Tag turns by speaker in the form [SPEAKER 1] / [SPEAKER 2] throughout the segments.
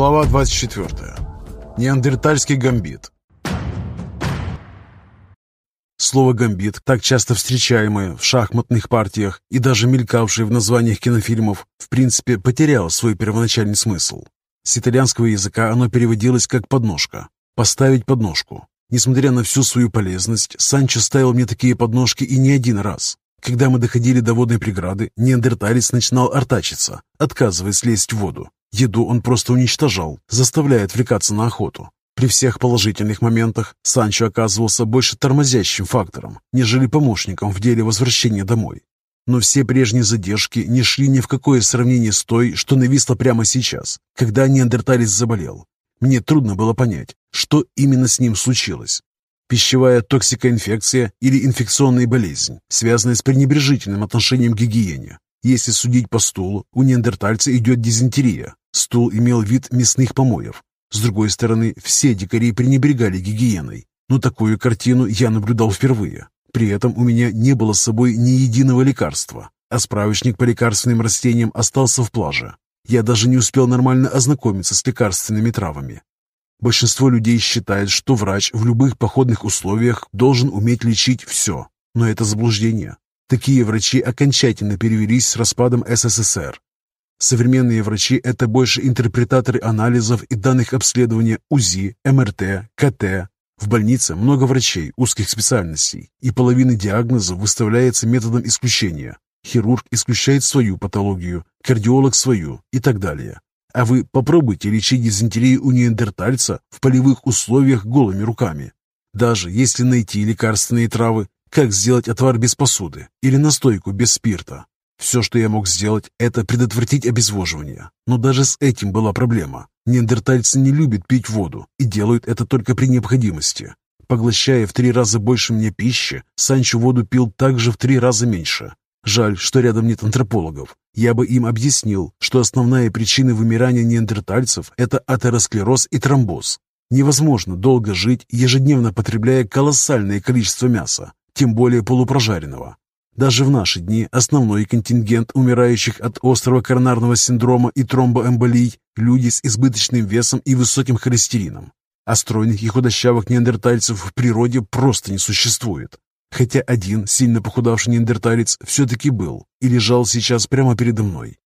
[SPEAKER 1] Глава 24. Неандертальский гамбит. Слово «гамбит», так часто встречаемое в шахматных партиях и даже мелькавшее в названиях кинофильмов, в принципе, потеряло свой первоначальный смысл. С итальянского языка оно переводилось как «подножка», «поставить подножку». Несмотря на всю свою полезность, Санчо ставил мне такие подножки и не один раз. Когда мы доходили до водной преграды, неандерталец начинал артачиться, отказываясь лезть в воду. Еду он просто уничтожал, заставляя отвлекаться на охоту. При всех положительных моментах Санчо оказывался больше тормозящим фактором, нежели помощником в деле возвращения домой. Но все прежние задержки не шли ни в какое сравнение с той, что нависло прямо сейчас, когда неандерталец заболел. Мне трудно было понять, что именно с ним случилось. Пищевая токсикоинфекция или инфекционная болезнь, связанная с пренебрежительным отношением к гигиене. Если судить по стулу, у неандертальца идет дизентерия. Стул имел вид мясных помоев. С другой стороны, все дикари пренебрегали гигиеной. Но такую картину я наблюдал впервые. При этом у меня не было с собой ни единого лекарства, а справочник по лекарственным растениям остался в плаже. Я даже не успел нормально ознакомиться с лекарственными травами. Большинство людей считает, что врач в любых походных условиях должен уметь лечить все. Но это заблуждение. Такие врачи окончательно перевелись с распадом СССР. Современные врачи – это больше интерпретаторы анализов и данных обследования УЗИ, МРТ, КТ. В больнице много врачей узких специальностей, и половина диагнозов выставляется методом исключения. Хирург исключает свою патологию, кардиолог свою и так далее. А вы попробуйте лечить дизентерию у неандертальца в полевых условиях голыми руками. Даже если найти лекарственные травы, как сделать отвар без посуды или настойку без спирта. Все, что я мог сделать, это предотвратить обезвоживание. Но даже с этим была проблема. Неандертальцы не любят пить воду и делают это только при необходимости. Поглощая в три раза больше мне пищи, Санчо воду пил также в три раза меньше. Жаль, что рядом нет антропологов. Я бы им объяснил, что основная причина вымирания неандертальцев – это атеросклероз и тромбоз. Невозможно долго жить, ежедневно потребляя колоссальное количество мяса, тем более полупрожаренного. Даже в наши дни основной контингент умирающих от острого коронарного синдрома и тромбоэмболий – люди с избыточным весом и высоким холестерином. А стройных и худощавых неандертальцев в природе просто не существует. Хотя один сильно похудавший неандерталец все-таки был и лежал сейчас прямо передо мной.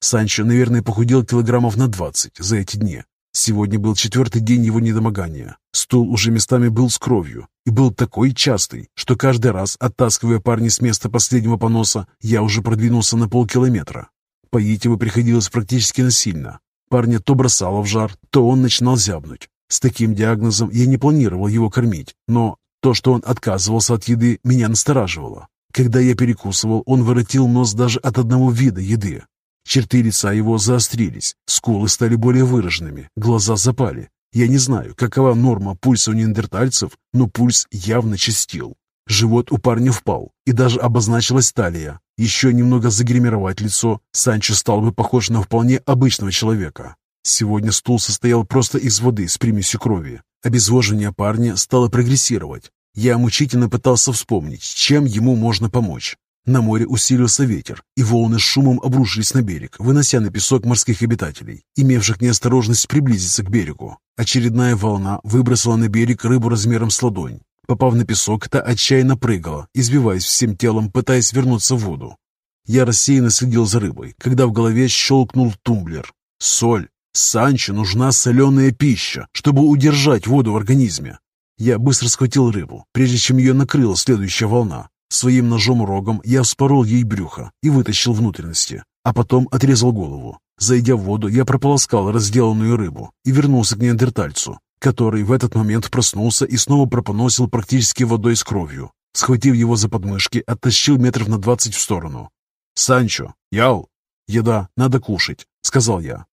[SPEAKER 1] Санчо, наверное, похудел килограммов на 20 за эти дни. Сегодня был четвертый день его недомогания. Стул уже местами был с кровью и был такой частый, что каждый раз, оттаскивая парня с места последнего поноса, я уже продвинулся на полкилометра. Поить его приходилось практически насильно. Парня то бросало в жар, то он начинал зябнуть. С таким диагнозом я не планировал его кормить, но то, что он отказывался от еды, меня настораживало. Когда я перекусывал, он воротил нос даже от одного вида еды. Черты лица его заострились, скулы стали более выраженными, глаза запали. Я не знаю, какова норма пульса у неандертальцев, но пульс явно частил. Живот у парня впал, и даже обозначилась талия. Еще немного загримировать лицо, Санчо стал бы похож на вполне обычного человека. Сегодня стул состоял просто из воды с примесью крови. Обезвоживание парня стало прогрессировать. Я мучительно пытался вспомнить, чем ему можно помочь. На море усилился ветер, и волны с шумом обрушились на берег, вынося на песок морских обитателей, имевших неосторожность приблизиться к берегу. Очередная волна выбросила на берег рыбу размером с ладонь. Попав на песок, та отчаянно прыгала, избиваясь всем телом, пытаясь вернуться в воду. Я рассеянно следил за рыбой, когда в голове щелкнул тумблер. Соль. Санчо нужна соленая пища, чтобы удержать воду в организме. Я быстро схватил рыбу, прежде чем ее накрыла следующая волна. Своим ножом-рогом я вспорол ей брюхо и вытащил внутренности, а потом отрезал голову. Зайдя в воду, я прополоскал разделанную рыбу и вернулся к неандертальцу, который в этот момент проснулся и снова пропоносил практически водой с кровью. Схватив его за подмышки, оттащил метров на двадцать в сторону. «Санчо, ял!» «Еда, надо кушать», — сказал я.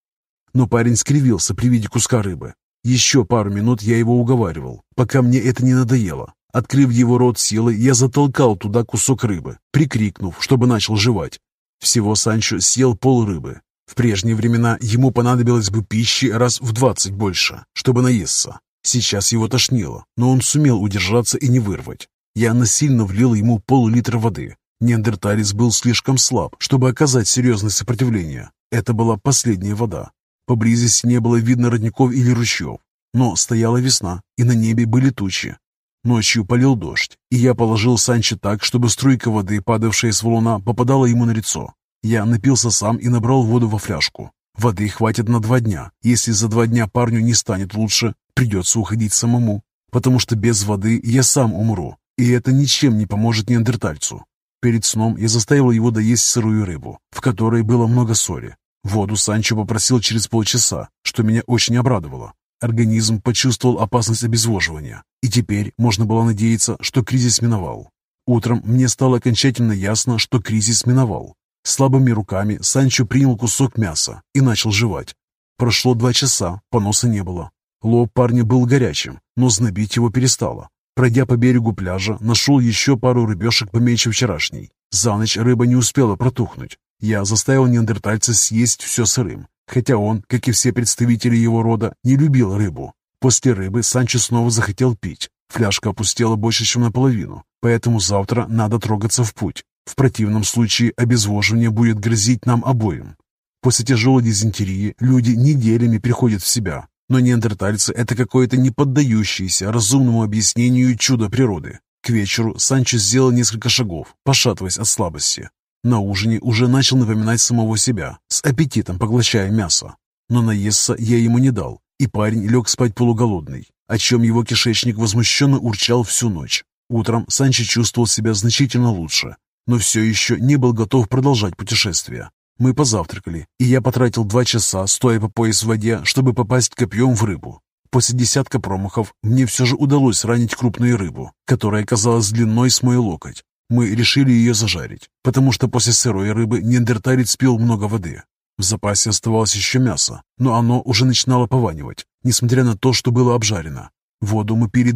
[SPEAKER 1] Но парень скривился при виде куска рыбы. Еще пару минут я его уговаривал, пока мне это не надоело. Открыв его рот силой, я затолкал туда кусок рыбы, прикрикнув, чтобы начал жевать. Всего Санчо съел пол рыбы. В прежние времена ему понадобилось бы пищи раз в двадцать больше, чтобы наесться. Сейчас его тошнило, но он сумел удержаться и не вырвать. Я насильно влил ему пол-литра воды. Неандерталец был слишком слаб, чтобы оказать серьезное сопротивление. Это была последняя вода. Поблизости не было видно родников или ручьев, но стояла весна, и на небе были тучи. Ночью полил дождь, и я положил Санчо так, чтобы струйка воды, падавшая с валуна, попадала ему на лицо. Я напился сам и набрал воду во фляжку. Воды хватит на два дня. Если за два дня парню не станет лучше, придется уходить самому, потому что без воды я сам умру, и это ничем не поможет неандертальцу. Перед сном я заставил его доесть сырую рыбу, в которой было много соли. Воду Санчо попросил через полчаса, что меня очень обрадовало. Организм почувствовал опасность обезвоживания, и теперь можно было надеяться, что кризис миновал. Утром мне стало окончательно ясно, что кризис миновал. Слабыми руками Санчо принял кусок мяса и начал жевать. Прошло два часа, поноса не было. Лоб парня был горячим, но знобить его перестало. Пройдя по берегу пляжа, нашел еще пару рыбешек поменьше вчерашней. За ночь рыба не успела протухнуть. Я заставил неандертальца съесть все сырым, хотя он, как и все представители его рода, не любил рыбу. После рыбы Санчо снова захотел пить. Фляжка опустела больше, чем наполовину, поэтому завтра надо трогаться в путь. В противном случае обезвоживание будет грозить нам обоим. После тяжелой дизентерии люди неделями приходят в себя, но неандертальцы — это какое-то не поддающееся разумному объяснению чудо природы. К вечеру Санчо сделал несколько шагов, пошатываясь от слабости. На ужине уже начал напоминать самого себя, с аппетитом поглощая мясо. Но наесться я ему не дал, и парень лег спать полуголодный, о чем его кишечник возмущенно урчал всю ночь. Утром Санчо чувствовал себя значительно лучше, но все еще не был готов продолжать путешествие. Мы позавтракали, и я потратил два часа, стоя по пояс в воде, чтобы попасть копьем в рыбу. После десятка промахов мне все же удалось ранить крупную рыбу, которая оказалась длиной с мой локоть. Мы решили ее зажарить, потому что после сырой рыбы неандерталец пил много воды. В запасе оставалось еще мясо, но оно уже начинало пованивать, несмотря на то, что было обжарено. Воду мы пили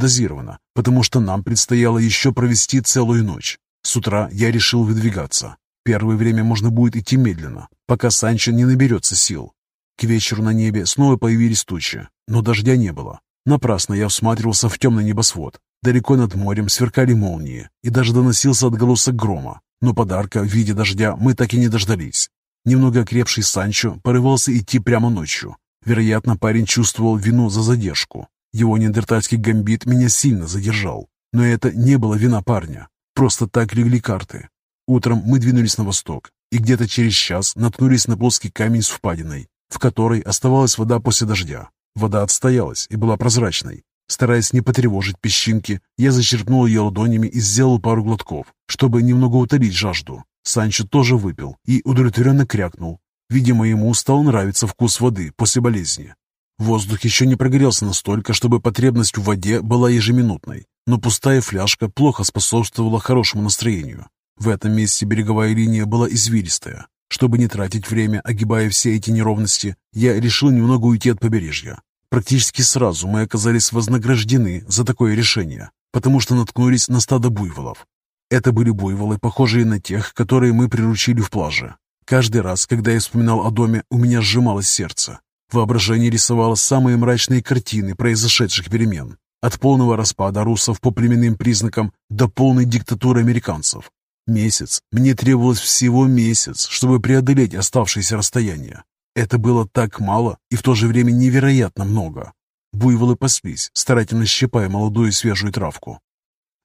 [SPEAKER 1] потому что нам предстояло еще провести целую ночь. С утра я решил выдвигаться. Первое время можно будет идти медленно, пока Санчо не наберется сил. К вечеру на небе снова появились тучи, но дождя не было. Напрасно я всматривался в темный небосвод. Далеко над морем сверкали молнии, и даже доносился отголосок грома. Но подарка в виде дождя мы так и не дождались. Немного окрепший Санчо порывался идти прямо ночью. Вероятно, парень чувствовал вину за задержку. Его неандертальский гамбит меня сильно задержал. Но это не было вина парня. Просто так легли карты. Утром мы двинулись на восток и где-то через час наткнулись на плоский камень с впадиной, в которой оставалась вода после дождя. Вода отстоялась и была прозрачной. Стараясь не потревожить песчинки, я зачерпнул ее ладонями и сделал пару глотков, чтобы немного утолить жажду. Санчо тоже выпил и удовлетворенно крякнул. Видимо, ему стал нравиться вкус воды после болезни. Воздух еще не прогрелся настолько, чтобы потребность в воде была ежеминутной, но пустая фляжка плохо способствовала хорошему настроению. В этом месте береговая линия была извилистая. Чтобы не тратить время, огибая все эти неровности, я решил немного уйти от побережья. Практически сразу мы оказались вознаграждены за такое решение, потому что наткнулись на стадо буйволов. Это были буйволы, похожие на тех, которые мы приручили в плаже. Каждый раз, когда я вспоминал о доме, у меня сжималось сердце. Воображение рисовало самые мрачные картины произошедших перемен. От полного распада русов по племенным признакам до полной диктатуры американцев. Месяц. Мне требовалось всего месяц, чтобы преодолеть оставшееся расстояние. Это было так мало и в то же время невероятно много. Буйволы паслись, старательно щипая молодую свежую травку.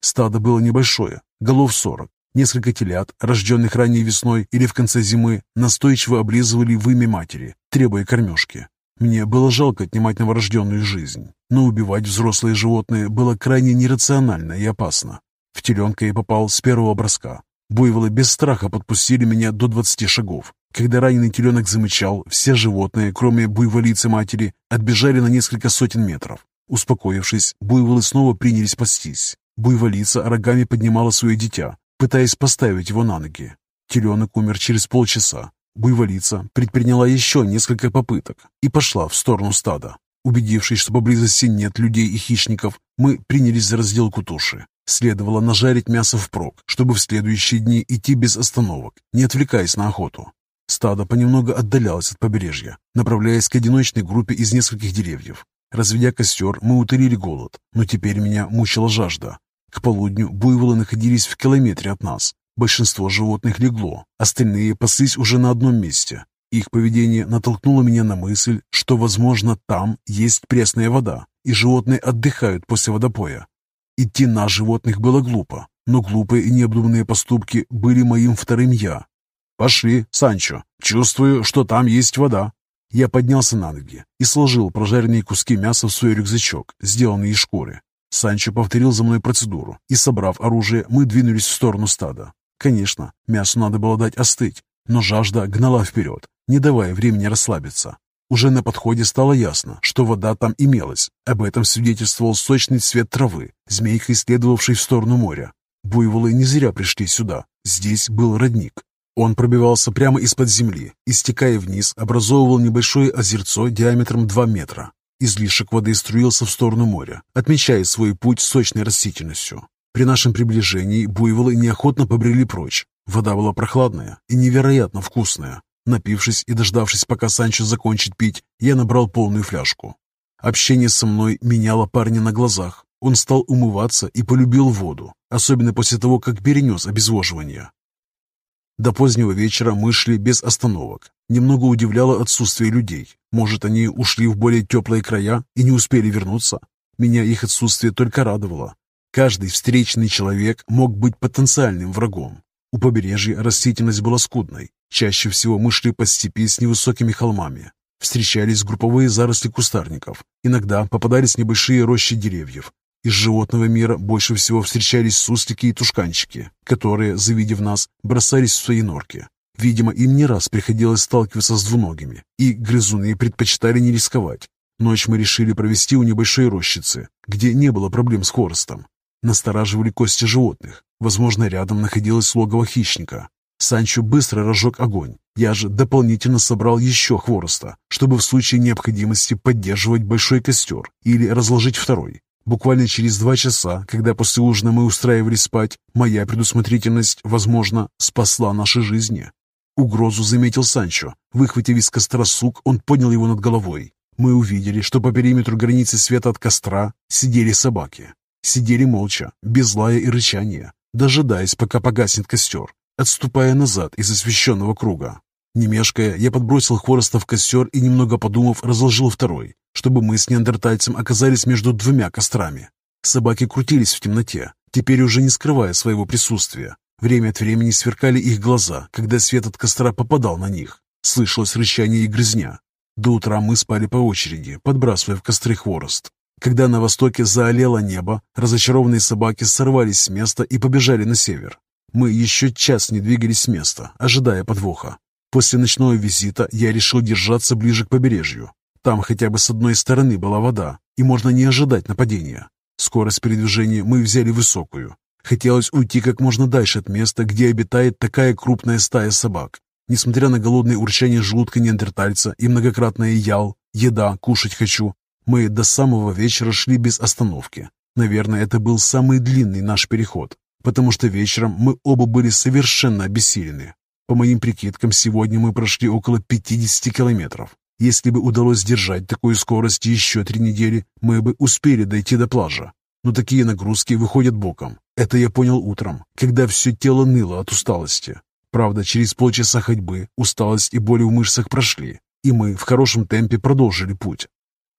[SPEAKER 1] Стадо было небольшое, голов сорок. Несколько телят, рожденных ранней весной или в конце зимы, настойчиво облизывали вымя матери, требуя кормежки. Мне было жалко отнимать новорожденную жизнь, но убивать взрослые животные было крайне нерационально и опасно. В теленка я попал с первого броска, Буйволы без страха подпустили меня до двадцати шагов. Когда раненый теленок замычал, все животные, кроме буйволицы матери, отбежали на несколько сотен метров. Успокоившись, буйволы снова принялись пастись. Буйволица рогами поднимала свое дитя, пытаясь поставить его на ноги. Теленок умер через полчаса. Буйволица предприняла еще несколько попыток и пошла в сторону стада. Убедившись, что поблизости нет людей и хищников, мы принялись за разделку туши. Следовало нажарить мясо впрок, чтобы в следующие дни идти без остановок, не отвлекаясь на охоту. Стадо понемногу отдалялось от побережья, направляясь к одиночной группе из нескольких деревьев. Разведя костер, мы утолили голод, но теперь меня мучила жажда. К полудню буйволы находились в километре от нас. Большинство животных легло, остальные паслись уже на одном месте. Их поведение натолкнуло меня на мысль, что, возможно, там есть пресная вода, и животные отдыхают после водопоя. Идти на животных было глупо, но глупые и необдуманные поступки были моим вторым «я». «Пошли, Санчо. Чувствую, что там есть вода». Я поднялся на ноги и сложил прожаренные куски мяса в свой рюкзачок, сделанный из шкуры. Санчо повторил за мной процедуру, и, собрав оружие, мы двинулись в сторону стада. Конечно, мясу надо было дать остыть, но жажда гнала вперед, не давая времени расслабиться. Уже на подходе стало ясно, что вода там имелась. Об этом свидетельствовал сочный цвет травы, змейкой следовавшей в сторону моря. Буйволы не зря пришли сюда. Здесь был родник. Он пробивался прямо из-под земли и, стекая вниз, образовывал небольшое озерцо диаметром 2 метра. Излишек воды струился в сторону моря, отмечая свой путь сочной растительностью. При нашем приближении буйволы неохотно побрели прочь. Вода была прохладная и невероятно вкусная. Напившись и дождавшись, пока Санчо закончит пить, я набрал полную фляжку. Общение со мной меняло парня на глазах. Он стал умываться и полюбил воду, особенно после того, как перенес обезвоживание. До позднего вечера мы шли без остановок. Немного удивляло отсутствие людей. Может, они ушли в более теплые края и не успели вернуться? Меня их отсутствие только радовало. Каждый встречный человек мог быть потенциальным врагом. У побережья растительность была скудной. Чаще всего мы шли по степи с невысокими холмами. Встречались групповые заросли кустарников. Иногда попадались небольшие рощи деревьев. Из животного мира больше всего встречались суслики и тушканчики, которые, завидев нас, бросались в свои норки. Видимо, им не раз приходилось сталкиваться с двуногими, и грызуны предпочитали не рисковать. Ночь мы решили провести у небольшой рощицы, где не было проблем с хворостом. Настораживали кости животных. Возможно, рядом находилось логово хищника. Санчо быстро разжег огонь. Я же дополнительно собрал еще хвороста, чтобы в случае необходимости поддерживать большой костер или разложить второй. Буквально через два часа, когда после ужина мы устраивались спать, моя предусмотрительность, возможно, спасла наши жизни. Угрозу заметил Санчо. Выхватив из костра сук, он поднял его над головой. Мы увидели, что по периметру границы света от костра сидели собаки. Сидели молча, без лая и рычания, дожидаясь, пока погаснет костер, отступая назад из освещенного круга. Не мешкая, я подбросил хвороста в костер и, немного подумав, разложил второй, чтобы мы с неандертальцем оказались между двумя кострами. Собаки крутились в темноте, теперь уже не скрывая своего присутствия. Время от времени сверкали их глаза, когда свет от костра попадал на них. Слышалось рычание и грызня. До утра мы спали по очереди, подбрасывая в костры хворост. Когда на востоке заолело небо, разочарованные собаки сорвались с места и побежали на север. Мы еще час не двигались с места, ожидая подвоха. После ночного визита я решил держаться ближе к побережью. Там хотя бы с одной стороны была вода, и можно не ожидать нападения. Скорость передвижения мы взяли высокую. Хотелось уйти как можно дальше от места, где обитает такая крупная стая собак. Несмотря на голодное урчание желудка неандертальца и многократное ял, еда, кушать хочу, мы до самого вечера шли без остановки. Наверное, это был самый длинный наш переход, потому что вечером мы оба были совершенно обессилены. По моим прикидкам, сегодня мы прошли около 50 километров. Если бы удалось держать такую скорость еще три недели, мы бы успели дойти до плажа. Но такие нагрузки выходят боком. Это я понял утром, когда все тело ныло от усталости. Правда, через полчаса ходьбы усталость и боли в мышцах прошли, и мы в хорошем темпе продолжили путь.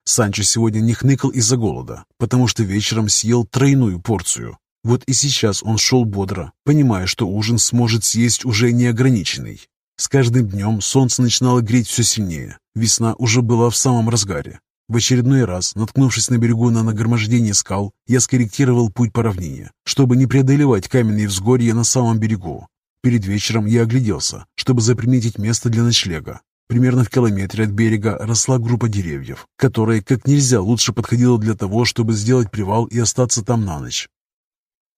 [SPEAKER 1] Санчо сегодня не хныкал из-за голода, потому что вечером съел тройную порцию. Вот и сейчас он шел бодро, понимая, что ужин сможет съесть уже неограниченный. С каждым днем солнце начинало греть все сильнее. Весна уже была в самом разгаре. В очередной раз, наткнувшись на берегу на нагромождение скал, я скорректировал путь по равнине, чтобы не преодолевать каменные взгорья на самом берегу. Перед вечером я огляделся, чтобы заприметить место для ночлега. Примерно в километре от берега росла группа деревьев, которая как нельзя лучше подходила для того, чтобы сделать привал и остаться там на ночь.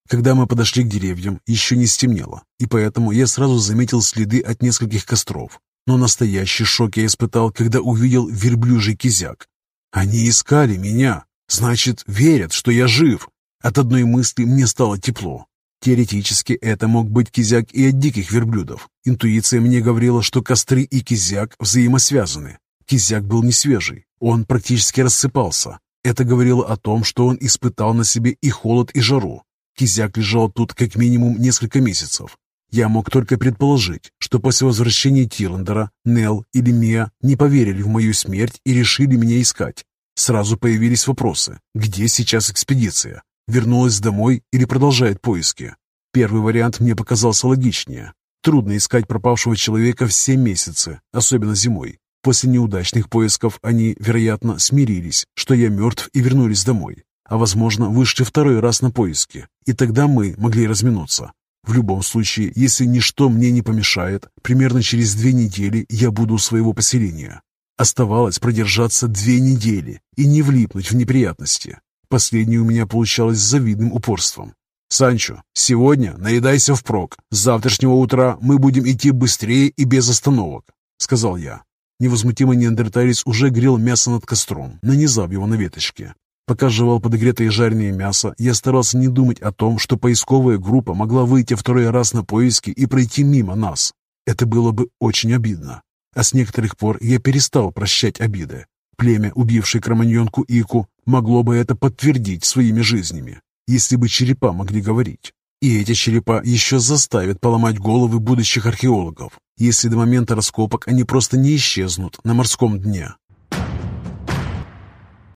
[SPEAKER 1] Когда мы подошли к деревьям, еще не стемнело, и поэтому я сразу заметил следы от нескольких костров. Но настоящий шок я испытал, когда увидел верблюжий кизяк. Они искали меня, значит, верят, что я жив. От одной мысли мне стало тепло. Теоретически это мог быть кизяк и от диких верблюдов. Интуиция мне говорила, что костры и кизяк взаимосвязаны. Кизяк был не свежий, он практически рассыпался. Это говорило о том, что он испытал на себе и холод, и жару. Кизяк лежал тут как минимум несколько месяцев. Я мог только предположить, что после возвращения Тиландера Нел или Мия не поверили в мою смерть и решили меня искать. Сразу появились вопросы. Где сейчас экспедиция? Вернулась домой или продолжает поиски? Первый вариант мне показался логичнее. Трудно искать пропавшего человека все месяцы, особенно зимой. После неудачных поисков они, вероятно, смирились, что я мертв и вернулись домой. А возможно, вышли второй раз на поиски, и тогда мы могли разминуться. В любом случае, если ничто мне не помешает, примерно через две недели я буду у своего поселения. Оставалось продержаться две недели и не влипнуть в неприятности. Последнее у меня получалось с завидным упорством. «Санчо, сегодня наедайся впрок. С завтрашнего утра мы будем идти быстрее и без остановок», — сказал я. Невозмутимый неандерталец уже грел мясо над костром, нанизав его на веточке. Пока жевал подогретое жареное мясо, я старался не думать о том, что поисковая группа могла выйти второй раз на поиски и пройти мимо нас. Это было бы очень обидно. А с некоторых пор я перестал прощать обиды. Племя, убившее кроманьонку Ику, могло бы это подтвердить своими жизнями, если бы черепа могли говорить. И эти черепа еще заставят поломать головы будущих археологов, если до момента раскопок они просто не исчезнут на морском дне.